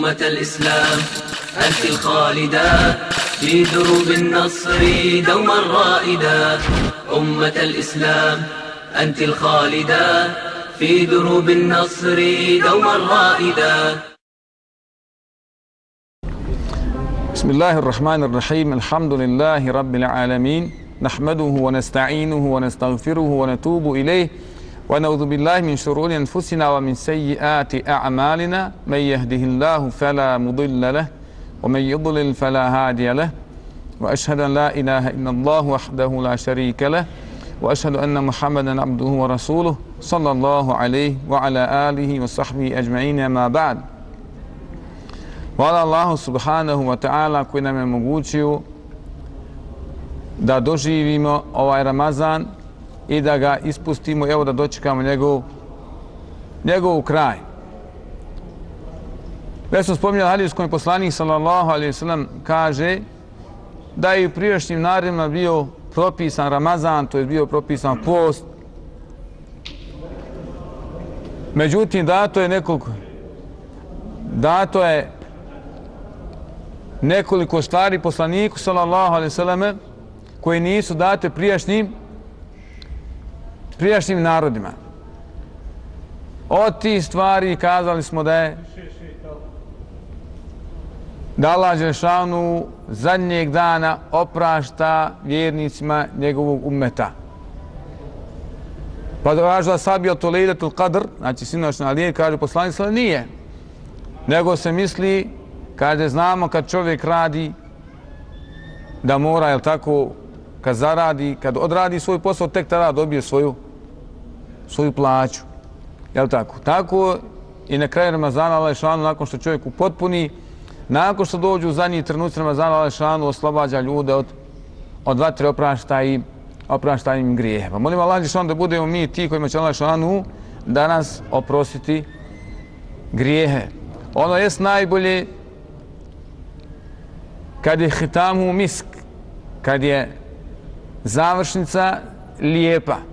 أمة الإسلام أنت الخالدة في دروب النصر دوما رائدة أمة الإسلام أنت الخالدة في دروب النصر دوما رائدة بسم الله الرحمن الرحيم الحمد لله رب العالمين نحمده ونستعينه ونستغفره ونتوب إليه. ونعوذ بالله من شرور أنفسنا ومن سيئات أعمالنا. من يهده الله فلا مضل له ومن يضلل فلا هادي له. وأشهد أن لا إله إلا الله وحده لا شريك له وأشهد أن محمدا عبده ورسوله صلى الله عليه وعلى آله وصحبه أجمعين ما بعد. Hvala Allahu subhanahu wa ta'ala koji nam je mogućio da doživimo ovaj Ramazan i da ga ispustimo, evo da dočekamo njegov, njegov kraj. Već smo spominjali hadis koji poslanik sallallahu alaihi sallam kaže da je u prijašnjim naredima bio propisan Ramazan, to je bio propisan post. Međutim, dato je nekoliko dato je nekoliko stvari poslaniku sallallahu alaihi sallam koji nisu date prijašnjim prijašnjim narodima. Od tih stvari kazali smo da je da Allah Žešanu zadnjeg dana oprašta vjernicima njegovog umeta. Pa da važda sabi o to lejletul qadr, znači sinoćna lije, kaže poslanik sallam, nije. Nego se misli, kaže, znamo kad čovjek radi, da mora, jel tako, kad zaradi, kad odradi svoj posao, tek tada dobije svoju svoju plaću. Jel tako? Tako i na kraju Ramazana Alešanu, nakon što čovjek upotpuni, nakon što dođu u zadnji trenuci Ramazana Alešanu, oslobađa ljude od, od vatre, oprašta i oprašta im grijeha. Pa molim Allah Alešanu da budemo mi ti kojima će Alešanu danas oprostiti grijehe. Ono jest najbolje kad je hitamu misk, kad je završnica lijepa.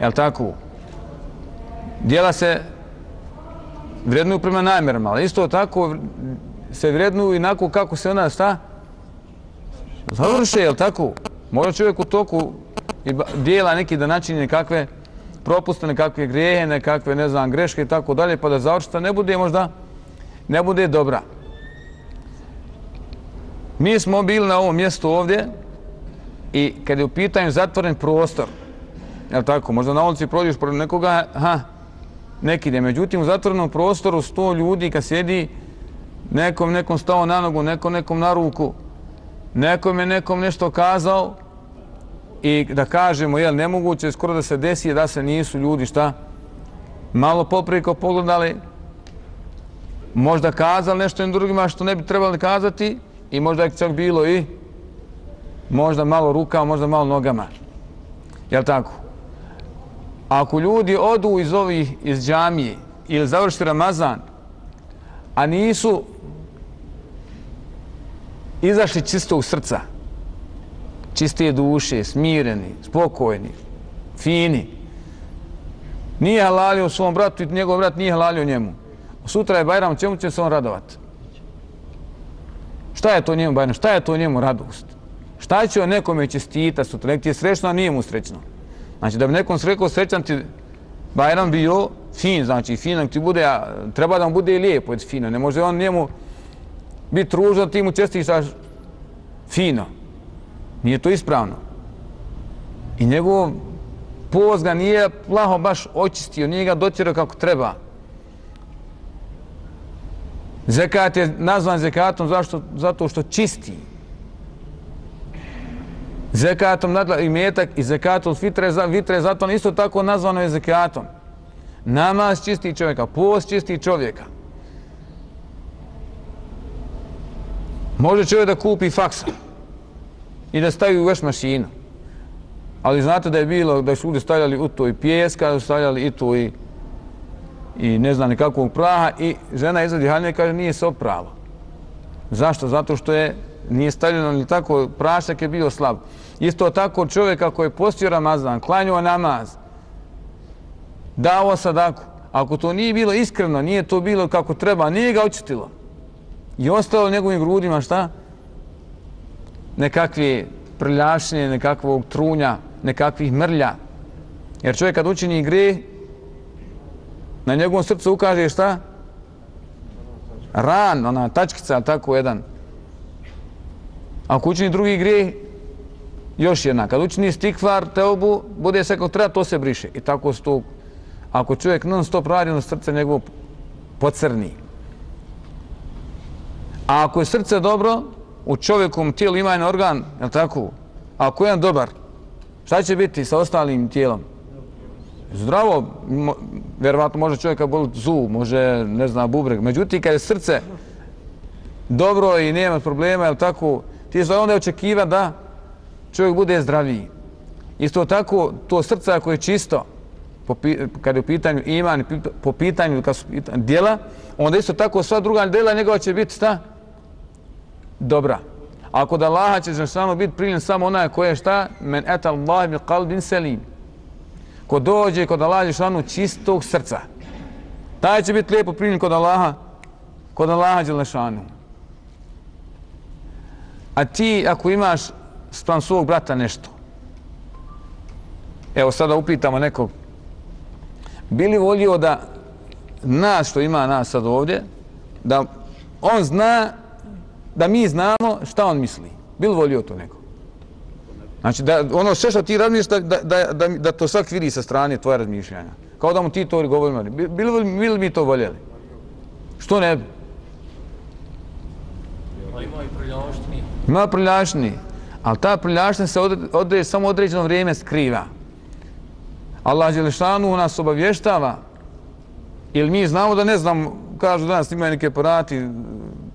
Jel tako? Dijela se vrednuju prema namjerama, ali isto tako se vrednuju inako kako se ona sta završe, jel tako? Mora čovjek u toku dijela neki da načini nekakve propuste, nekakve grijehe, nekakve, ne znam, greške i tako dalje, pa da završta ne bude možda, ne bude dobra. Mi smo bili na ovom mjestu ovdje i kad je u pitanju zatvoren prostor, Jel tako? Možda na ulici prođeš pored nekoga, ha, neki ide. Međutim, u zatvorenom prostoru sto ljudi kad sjedi, nekom nekom stao na nogu, nekom nekom na ruku, nekom je nekom nešto kazao i da kažemo, jel, nemoguće skoro da se desi da se nisu ljudi, šta, malo popriko pogledali, možda kazali nešto im drugima što ne bi trebali kazati i možda je čak bilo i možda malo rukama, možda malo nogama. Jel tako? Ako ljudi odu iz ovih iz džamije ili završi Ramazan, a nisu izašli čistog srca, čiste duše, smireni, spokojni, fini, nije halalio svom bratu i njegov brat nije halalio njemu. Sutra je Bajram, čemu će se on radovat? Šta je to njemu Bajram? Šta je to njemu radost? Šta će on nekome čestita sutra? Nek ti je srećno, a nije mu srećno. Znači da bi nekom rekao srećan ti Bajram bio fin, znači fin, ti bude, a, treba da mu bude i lijepo, jer fino. Ne može on njemu biti ružno, ti mu čestišaš fino. Nije to ispravno. I njegov poz ga nije plaho baš očistio, nije ga dotjerao kako treba. Zekat je nazvan zekatom zašto? zato što čisti zekatom nadla i metak i zekatul fitre, za, vitre, zato on isto tako nazvano je zekatom. Namaz čisti čovjeka, post čisti čovjeka. Može čovjek da kupi faksa i da stavi u veš mašinu. Ali znate da je bilo da su ljudi stavljali u to i pjeska, da su stavljali i to i, i ne znam nikakvog praha i žena izvadi haljne i kaže nije se opralo. Zašto? Zato što je nije stavljeno ni tako, prašak je bio slab. Isto tako čovjek ako je postio Ramazan, klanjao namaz, dao sadaku, ako to nije bilo iskreno, nije to bilo kako treba, nije ga očitilo, I ostalo u njegovim grudima šta? Nekakve prljašnje, nekakvog trunja, nekakvih mrlja. Jer čovjek kad učini igre, na njegovom srcu ukaže šta? Ran, ona tačkica, tako jedan. Ako učini drugi grijeh, još jedna. Kad učini stikvar, teobu, bude se kako treba, to se briše. I tako se to, ako čovjek non stop radi, ono srce njegovo pocrni. A ako je srce dobro, u čovjekom tijelu ima jedan organ, je tako? Ako je on dobar, šta će biti sa ostalim tijelom? Zdravo, mo, vjerovatno može čovjeka boliti zub, može, ne znam, bubreg. Međutim, kad je srce dobro i nema problema, je tako? Ti se onda očekiva da čovjek bude zdraviji. Isto tako, to srce ako je čisto, po, kad je u pitanju iman, po pitanju kad su pitanju djela, onda isto tako sva druga djela njegova će biti šta? Dobra. Ako da Allaha će samo biti primljen samo onaj koje je šta? Men et Allah bi qalbin selim. Ko dođe kod Allaha Đelešanu čistog srca. Taj će biti lijepo primljen kod Allaha, kod Allaha Đelešanu. A ti ako imaš spram svog brata nešto, evo sada upitamo nekog, bili volio da nas što ima nas sad ovdje, da on zna, da mi znamo šta on misli. Bili volio to neko? Znači, da ono sve što ti razmišljaš, da, da, da, da, to svak vidi sa strane tvoje razmišljanja. Kao da mu ti to govorimo. Bili, bili mi to voljeli? Što ne bi? Ima i prljaštini. Ima prljaštini. Ali ta prljaština se odre, samo određeno vrijeme skriva. Allah Đelešanu nas obavještava. Ili mi znamo da ne znam, kažu danas imaju neke aparati,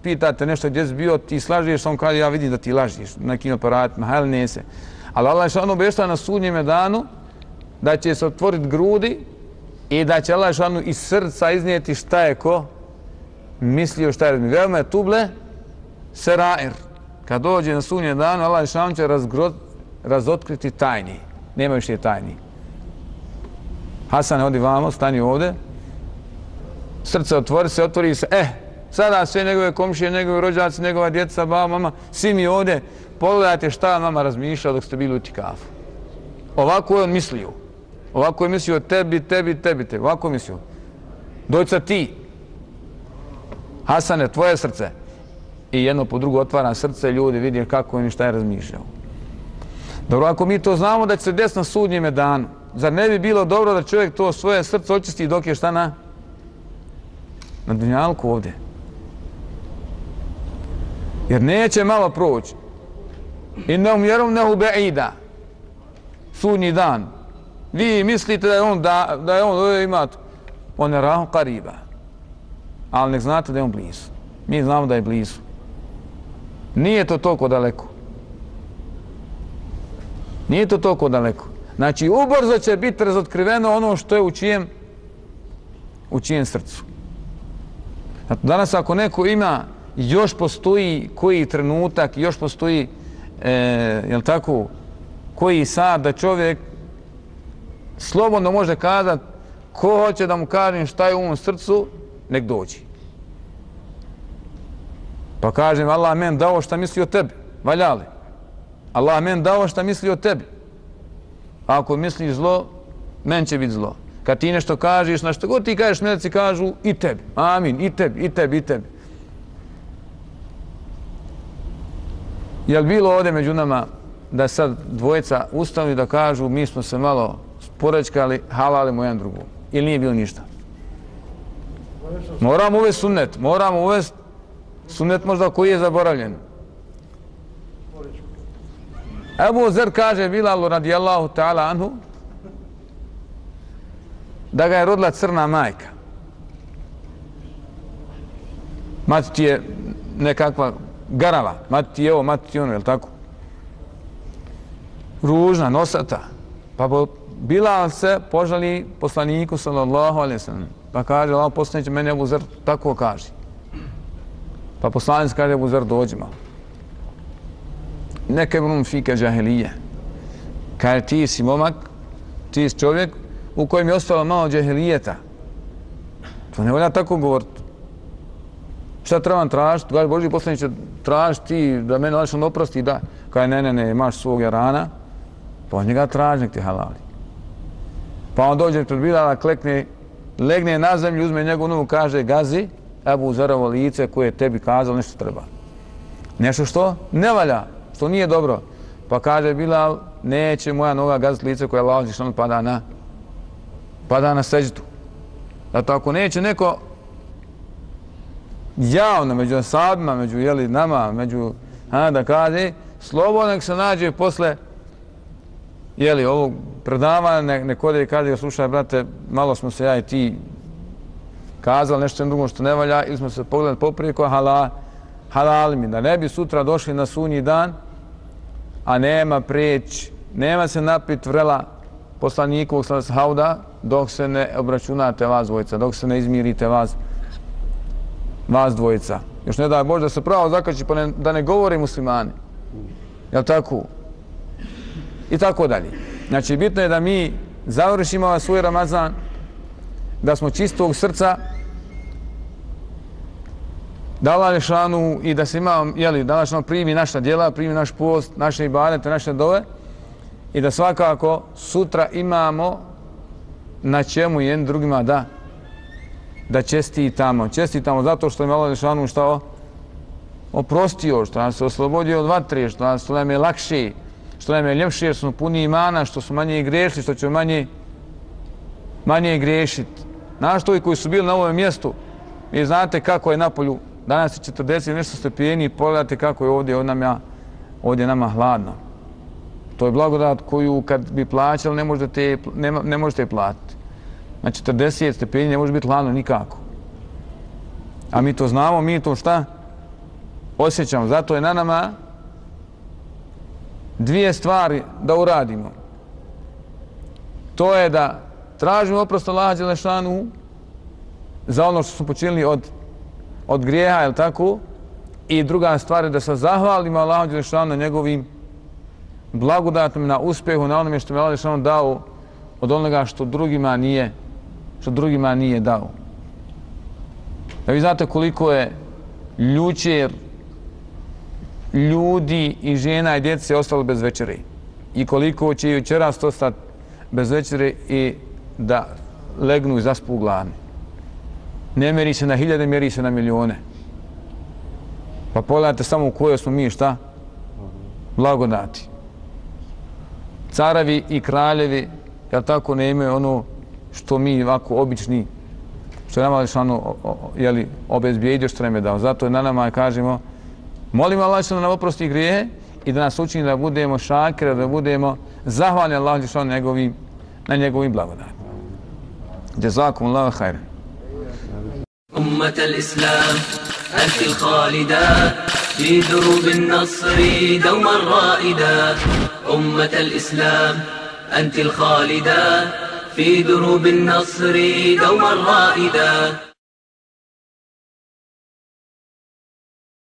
pitate nešto gdje si bio, ti slažeš, on kaže ja vidim da ti lažiš na nekim aparatima, hajde ne se. Ali Allah Đelešanu obještava na sudnjem danu da će se otvoriti grudi i da će Allah Đelešanu iz srca iznijeti šta je ko mislio šta je razmišljio. Veoma je tuble, serair. Kad dođe na sunje dan, Allah Žešanu će razgrot, razotkriti tajni. Nema više tajni. Hasan, odi vamo, stani ovde. Srce otvori se, otvori se. Eh, sada sve njegove komšije, njegove rođaci, njegova djeca, baba, mama, svi mi ovde, pogledajte šta mama razmišlja dok ste bili u tikafu. Ovako je on mislio. Ovako je mislio tebi, tebi, tebi, tebi. Ovako je mislio. Dojca ti. Hasane, tvoje srce i jedno po drugo otvara srce ljudi vidi kako on šta je razmišljao. Dobro, ako mi to znamo da će se desiti na sudnjeme danu, zar ne bi bilo dobro da čovjek to svoje srce očisti dok je šta na na dunjalku ovdje? Jer neće malo proći. I ne umjerom ne ubeida. Sudnji dan. Vi mislite da je on, da, da je on, da ima on je rahom kariba. Ali nek znate da je on blizu. Mi znamo da je blizu. Nije to toliko daleko. Nije to toliko daleko. Znači, ubrzo će biti razotkriveno ono što je u čijem, u čijem srcu. Znači, danas ako neko ima, još postoji koji trenutak, još postoji, e, jel tako, koji sad da čovjek slobodno može kazati ko hoće da mu kažem šta je u ovom srcu, nek dođi. Pa kažem, Allah men dao šta misli o tebi. Valja li? Allah men dao šta misli o tebi. Ako misliš zlo, men će biti zlo. Kad ti nešto kažeš, na što god ti kažeš, meleci kažu i tebi. Amin, i tebi, i tebi, i tebi. Je li bilo ovdje među nama da sad dvojica ustavni da kažu mi smo se malo sporečkali, halalimo jedan drugu? Ili nije bilo ništa? Moramo uvesti sunnet, moramo uvesti Sunnet možda koji je zaboravljen. Ebu Zer kaže Bilalu radijallahu ta'ala anhu da ga je rodila crna majka. Mati ti je nekakva garava, mati ti je ovo, mati ti ono, je li tako? Ružna, nosata. Pa Bilal se požali poslaniku sallallahu alaihi sallam. Pa kaže, Allah poslaniće, meni Ebu Zer tako kaže. Pa poslanic kaže mu zar dođi malo. Neke brum fike džahilije. Kaže ti si momak, ti si čovjek u kojem je ostalo malo džahilijeta. To ne volja tako govoriti. Šta trebam tražiti? Kaže, Boži poslaniče, traži ti da mene Allah oprosti, da. Kaže, ne, ne, ne, imaš svog jarana, pa on njega traži, nek ti halali. Pa on dođe pred Bilala, klekne, legne na zemlju, uzme njegovu novu, kaže, gazi, Ebu Zerovo lice koje je tebi kazalo nešto treba. Nešto što ne valja, što nije dobro. Pa kaže Bilal, neće moja noga gaziti lice koje Allah Žešan pada na pada na seđu. Zato ako neće neko javno među sabima, među jeli, nama, među, a, da kaže, slobodno se nađe posle jeli, ovog predavanja, nek, nek ode i kaže, slušaj, brate, malo smo se ja i ti kazali nešto drugo što ne valja, ili smo se pogledali poprijeko, hala, halal mi, da ne bi sutra došli na sunji dan, a nema preć, nema se napit vrela poslanikovog hauda, dok se ne obračunate vas dvojica, dok se ne izmirite vas, vas dvojica. Još ne daj Bože da se pravo zakači, pa ne, da ne govori muslimani. Jel tako? I tako dalje. Znači, bitno je da mi završimo ovaj svoj Ramazan, da smo čistog srca, da Allah Lešanu i da se ima, jeli, da Allah ono primi naša djela, primi naš post, naše ibadete, naše dove i da svakako sutra imamo na čemu jedan drugima da da čestitamo. Čestitamo zato što je Allah Lešanu šta oprostio, što nas se oslobodio od vatre, što nas nam je lakše, što nam je ljepše, što smo puni imana, što su manje grešili, što ćemo manje manje grešiti. Znaš to koji su bili na ovom mjestu, vi znate kako je napolju danas je 40 nešto stepeni, pogledajte kako je ovdje, ovdje, nama, ovdje nama hladno. To je blagodat koju kad bi plaćali ne možete, ne, ne možete platiti. Na 40 stepeni ne može biti hladno nikako. A mi to znamo, mi to šta? Osjećamo. Zato je na nama dvije stvari da uradimo. To je da tražimo oprost Allaha Đelešanu za ono što smo počinili od od grijeha, je tako? I druga stvar je da se zahvalimo Allahu Đelešanu na njegovim blagodatom na uspjehu, na onome što mi Allah Đelešanu dao od onoga što drugima nije što drugima nije dao. Da vi znate koliko je ljučer ljudi i žena i djece ostalo bez večere. I koliko će i večeras ostati bez večere i da legnu i zaspu glavni ne meri se na hiljade, meri se na milione. Pa pogledajte samo u kojoj smo mi šta? Blagodati. Caravi i kraljevi, ja tako ne imaju ono što mi ovako obični, što je nama lišano, jeli, obezbijedio što nam je dao. Zato je na nama, kažemo, molim Allah da nam oprosti grije i da nas učini da budemo šakre, da budemo zahvalni Allah lišano na njegovim, na njegovim blagodatima. Jazakum Allah khairan. الإسلام أنت الخالدة في دروب النصر دوما رائدة أمة الإسلام أنت الخالدة في دروب النصر دوما رائدة